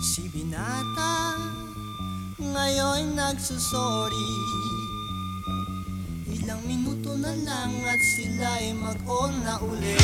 Si Binata Ngayon nagsusorry Ilang minuto na lang at sila'y mag-on na uli.